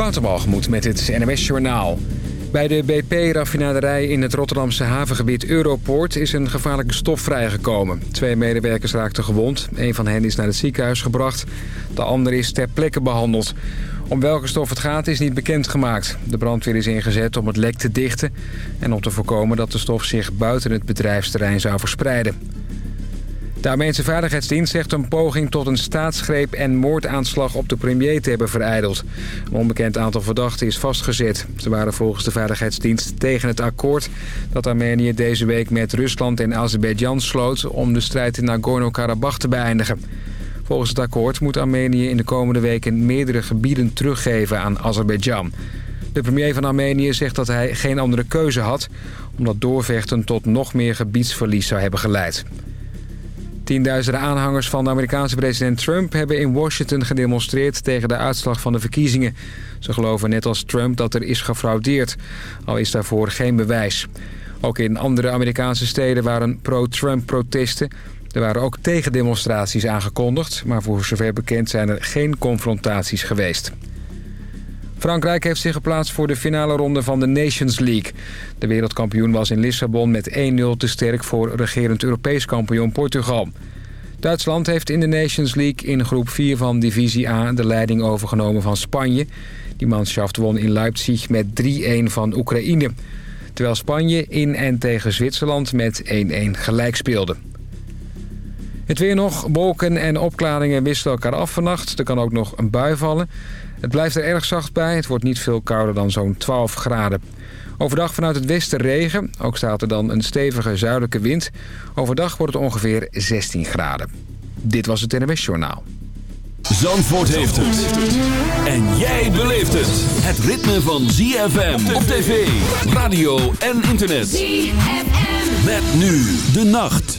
Waterbalgemoed met het NMS Journaal. Bij de BP-raffinaderij in het Rotterdamse havengebied Europoort is een gevaarlijke stof vrijgekomen. Twee medewerkers raakten gewond. Een van hen is naar het ziekenhuis gebracht. De ander is ter plekke behandeld. Om welke stof het gaat is niet bekendgemaakt. De brandweer is ingezet om het lek te dichten... en om te voorkomen dat de stof zich buiten het bedrijfsterrein zou verspreiden. De Armeense Veiligheidsdienst zegt een poging tot een staatsgreep en moordaanslag op de premier te hebben vereideld. Een onbekend aantal verdachten is vastgezet. Ze waren volgens de Veiligheidsdienst tegen het akkoord dat Armenië deze week met Rusland en Azerbeidzjan sloot om de strijd in Nagorno-Karabakh te beëindigen. Volgens het akkoord moet Armenië in de komende weken meerdere gebieden teruggeven aan Azerbeidzjan. De premier van Armenië zegt dat hij geen andere keuze had... omdat doorvechten tot nog meer gebiedsverlies zou hebben geleid. Tienduizenden aanhangers van de Amerikaanse president Trump... hebben in Washington gedemonstreerd tegen de uitslag van de verkiezingen. Ze geloven net als Trump dat er is gefraudeerd, al is daarvoor geen bewijs. Ook in andere Amerikaanse steden waren pro-Trump protesten. Er waren ook tegendemonstraties aangekondigd... maar voor zover bekend zijn er geen confrontaties geweest. Frankrijk heeft zich geplaatst voor de finale ronde van de Nations League. De wereldkampioen was in Lissabon met 1-0 te sterk voor regerend Europees kampioen Portugal. Duitsland heeft in de Nations League in groep 4 van Divisie A de leiding overgenomen van Spanje. Die manschaft won in Leipzig met 3-1 van Oekraïne. Terwijl Spanje in en tegen Zwitserland met 1-1 gelijk speelde. Het weer nog, wolken en opklaringen wisselen elkaar af vannacht. Er kan ook nog een bui vallen. Het blijft er erg zacht bij. Het wordt niet veel kouder dan zo'n 12 graden. Overdag vanuit het westen regen. Ook staat er dan een stevige zuidelijke wind. Overdag wordt het ongeveer 16 graden. Dit was het NMS Journaal. Zandvoort heeft het. En jij beleeft het. Het ritme van ZFM op tv, radio en internet. ZFM. Met nu de nacht.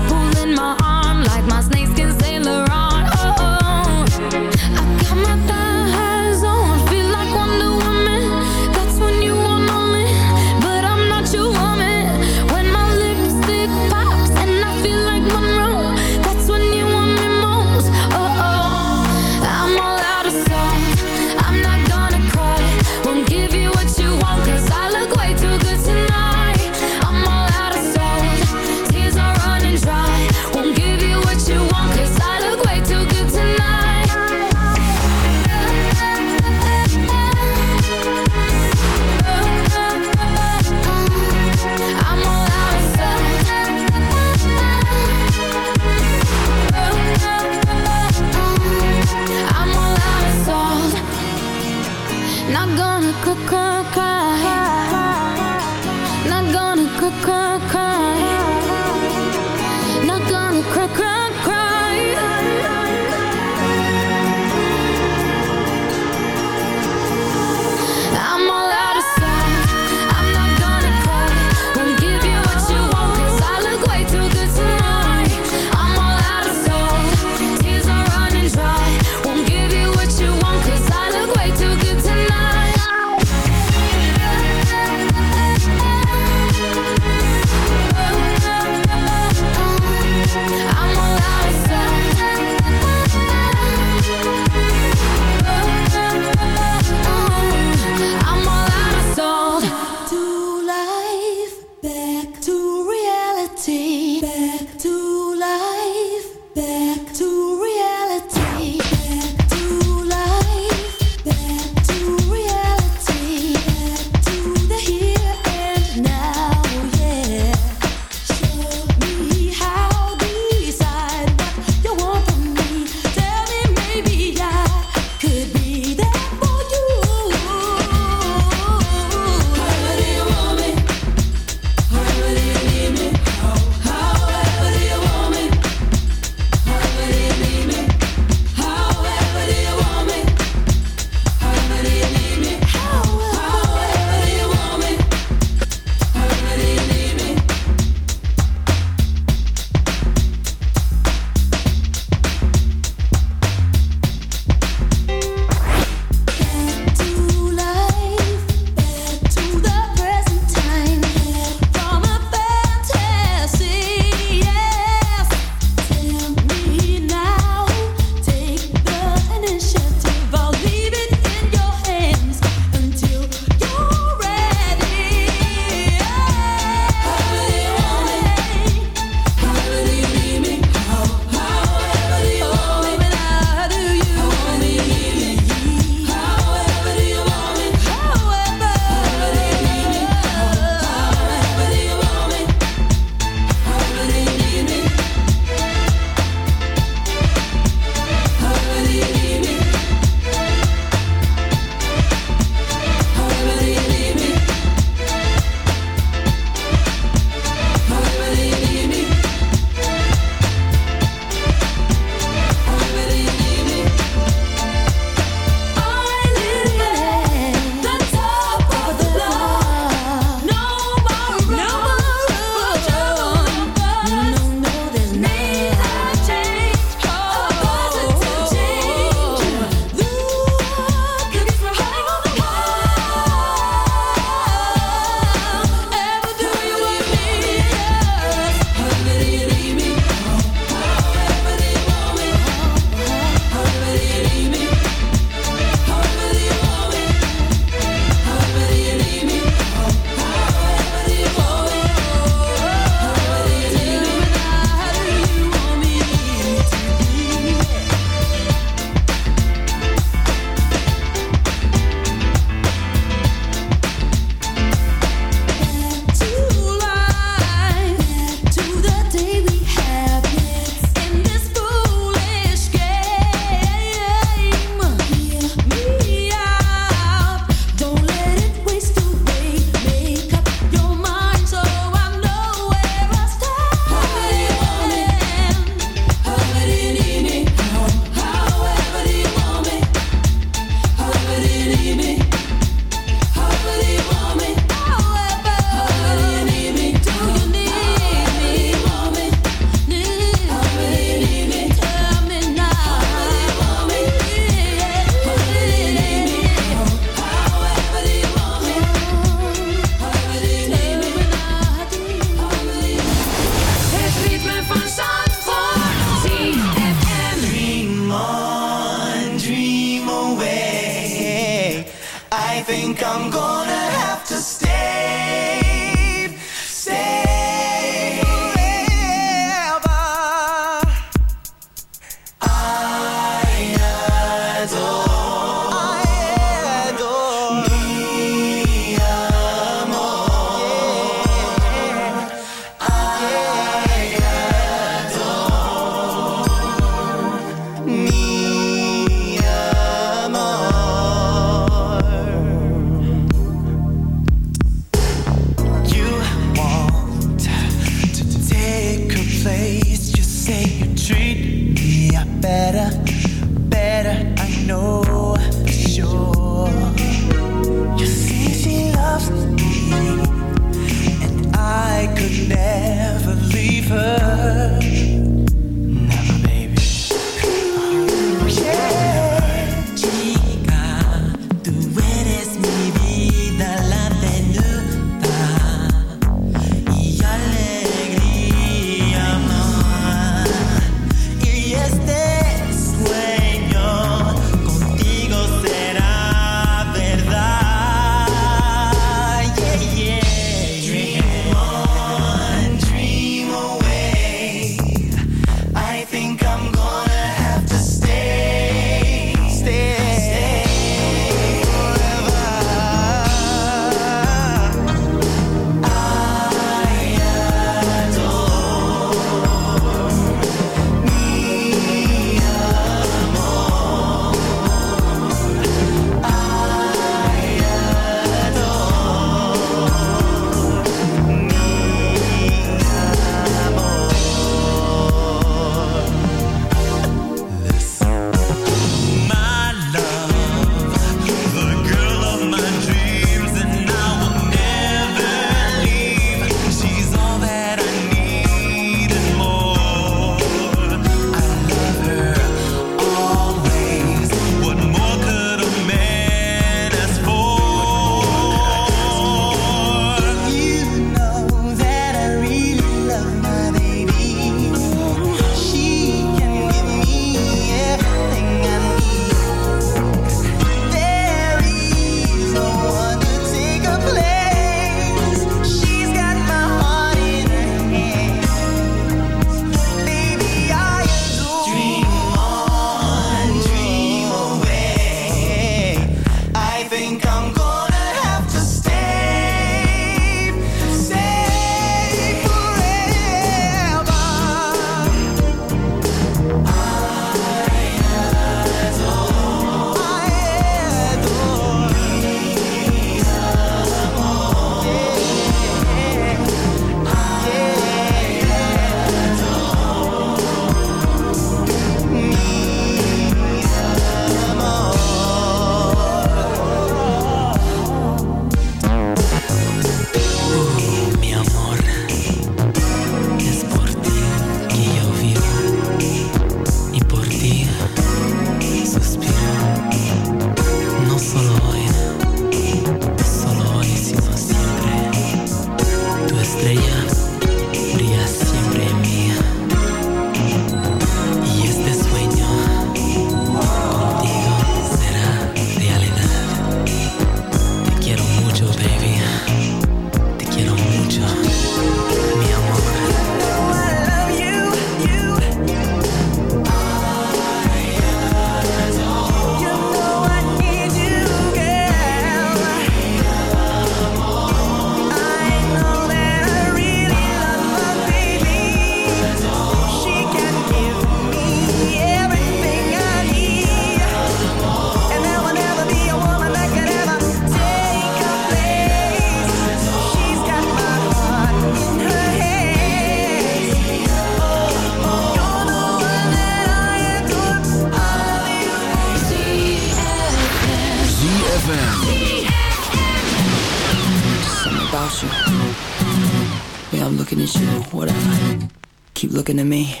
is you, whatever. Keep looking at me.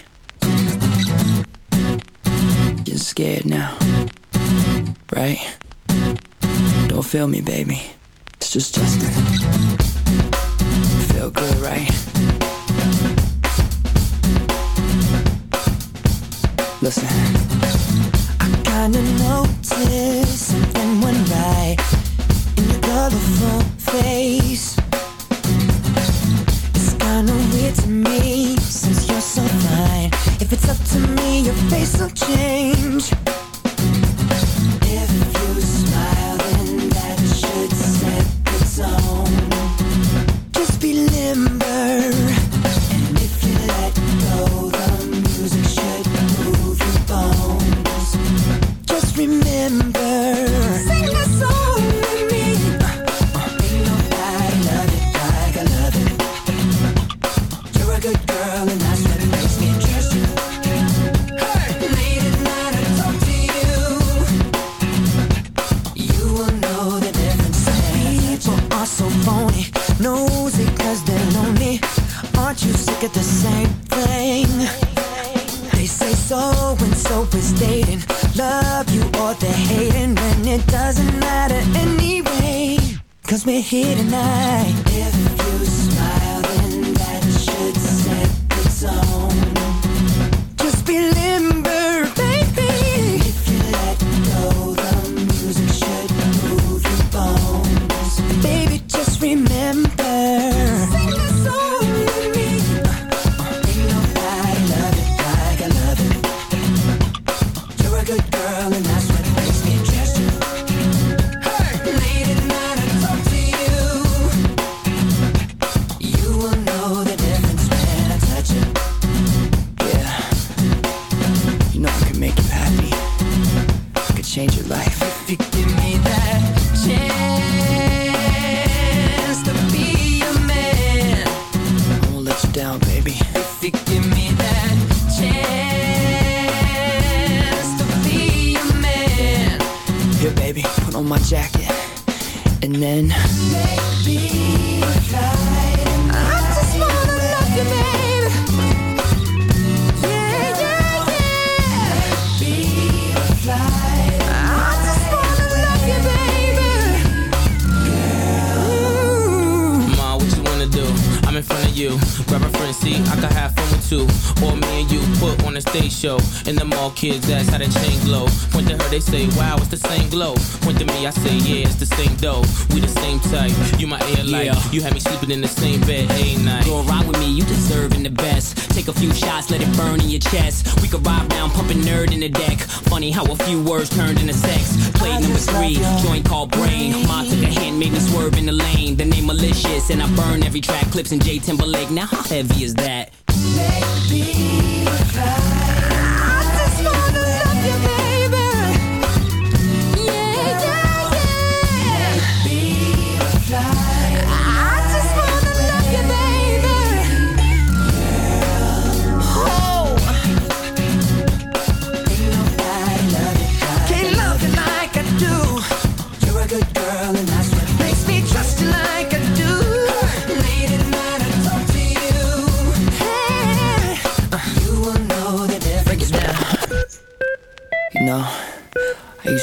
You're scared now, right? Don't feel me, baby. It's just Justin. Feel good, right? Listen. I kinda noticed something went right in your colorful face face will change. In the same bed, a night. Go ride with me, you deserving the best. Take a few shots, let it burn in your chest. We could ride down, pumping nerd in the deck. Funny how a few words turned into sex. Play number three, joint called brain. Ma took a hand, made me swerve in the lane. The name malicious, and I burn every track. Clips in J Timberlake. Now how heavy is that? Maybe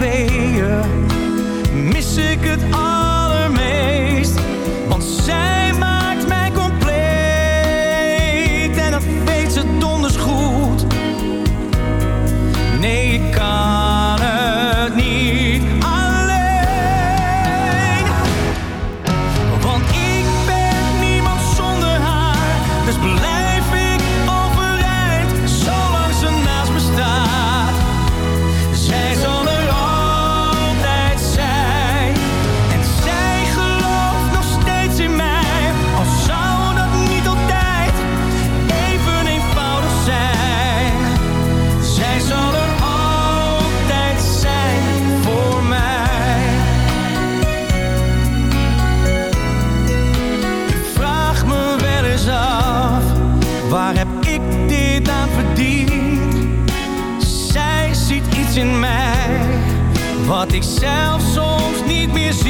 tweeën mis ik het al. ik soms niet meer zien.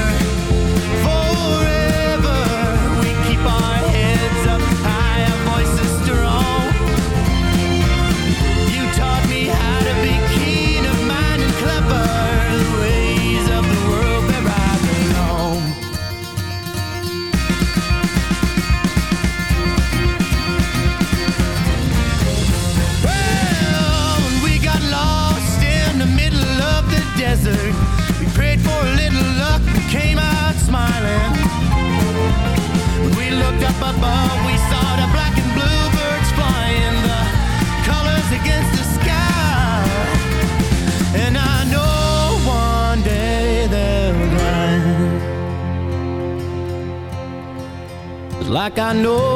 I know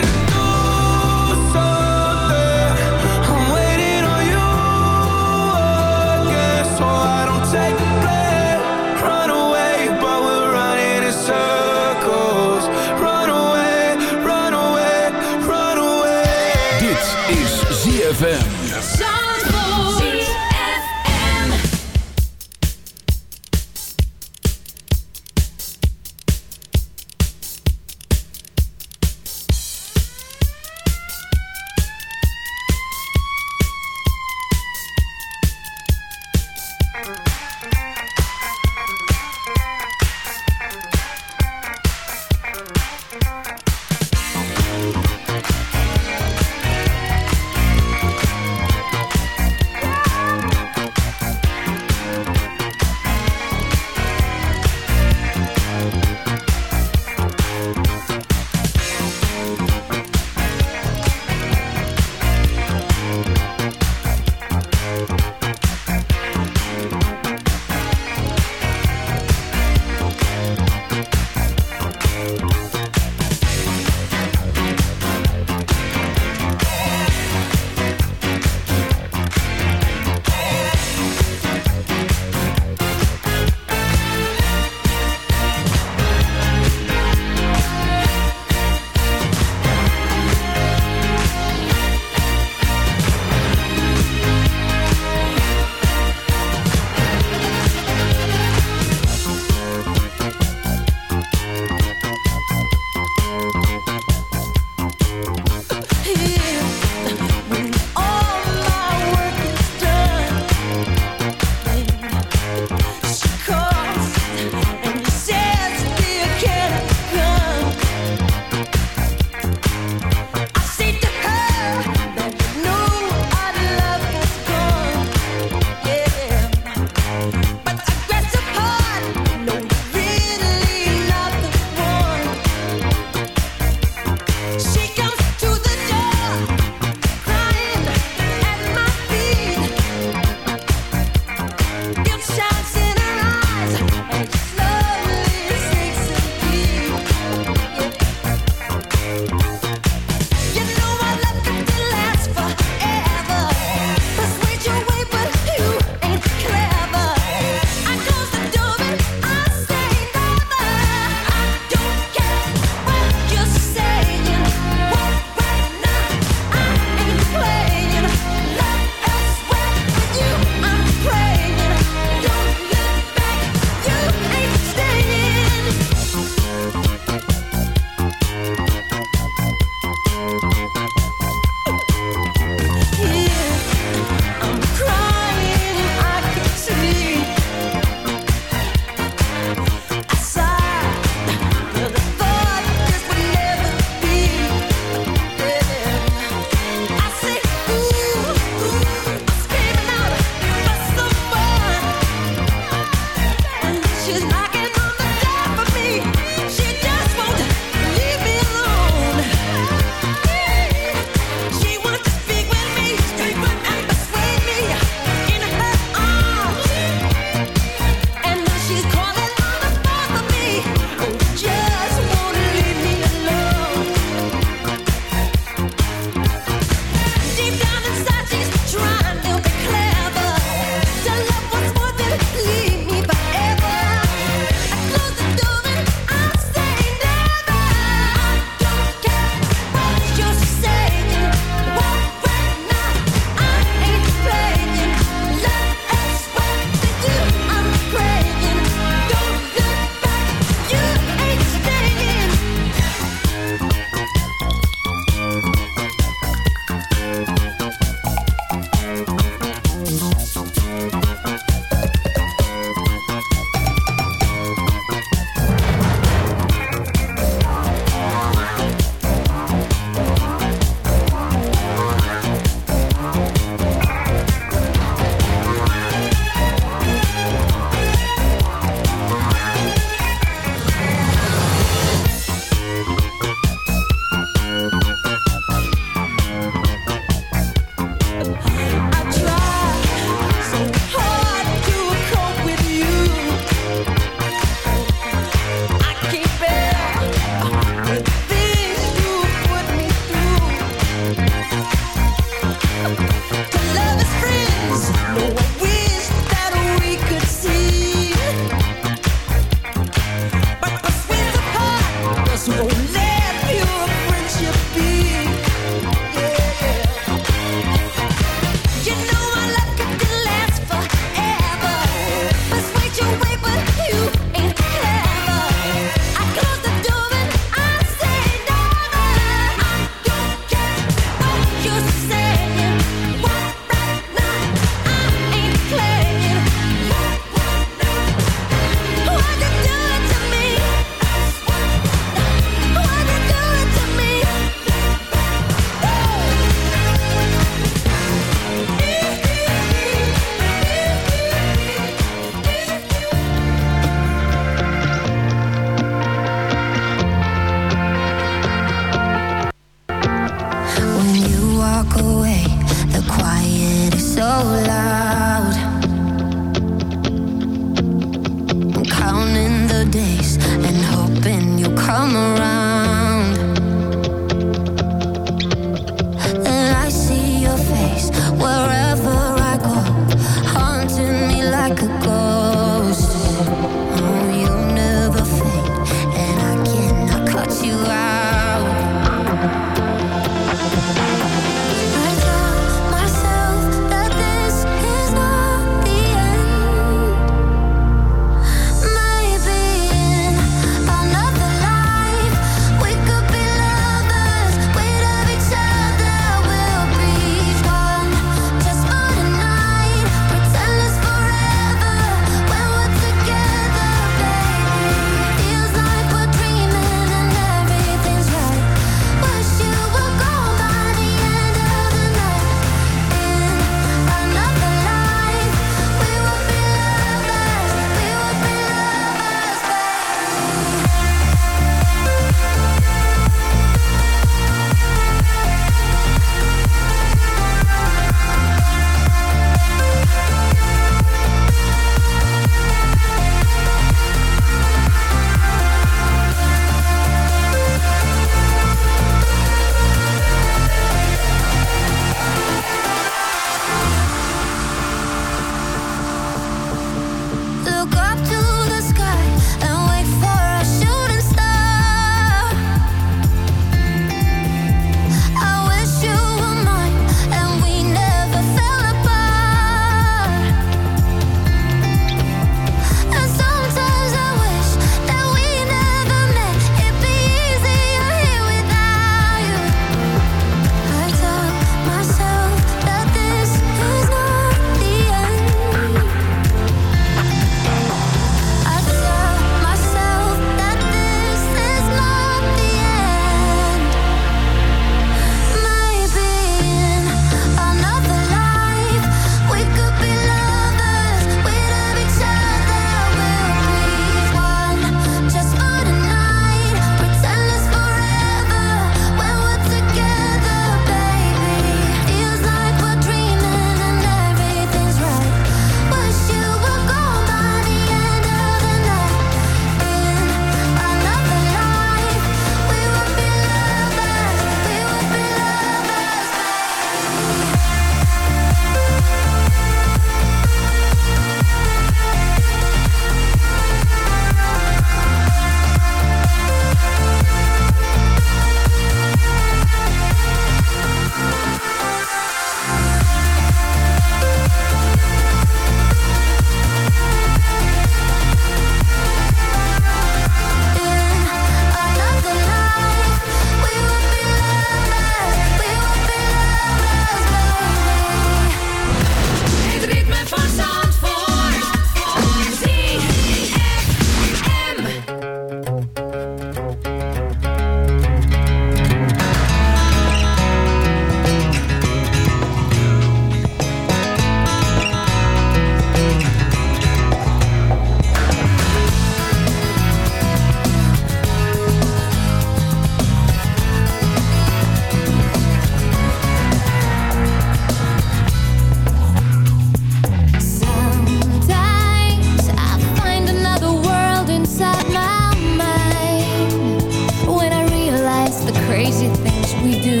the crazy things we do.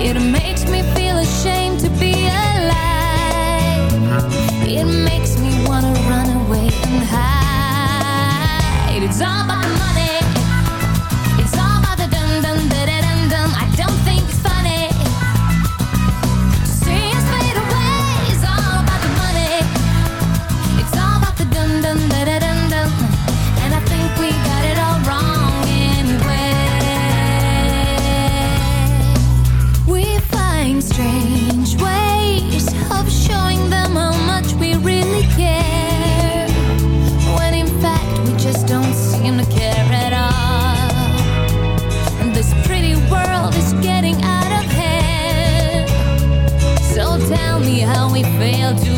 It makes me feel ashamed to be alive. It makes me wanna run away and hide. It's all about the money. real to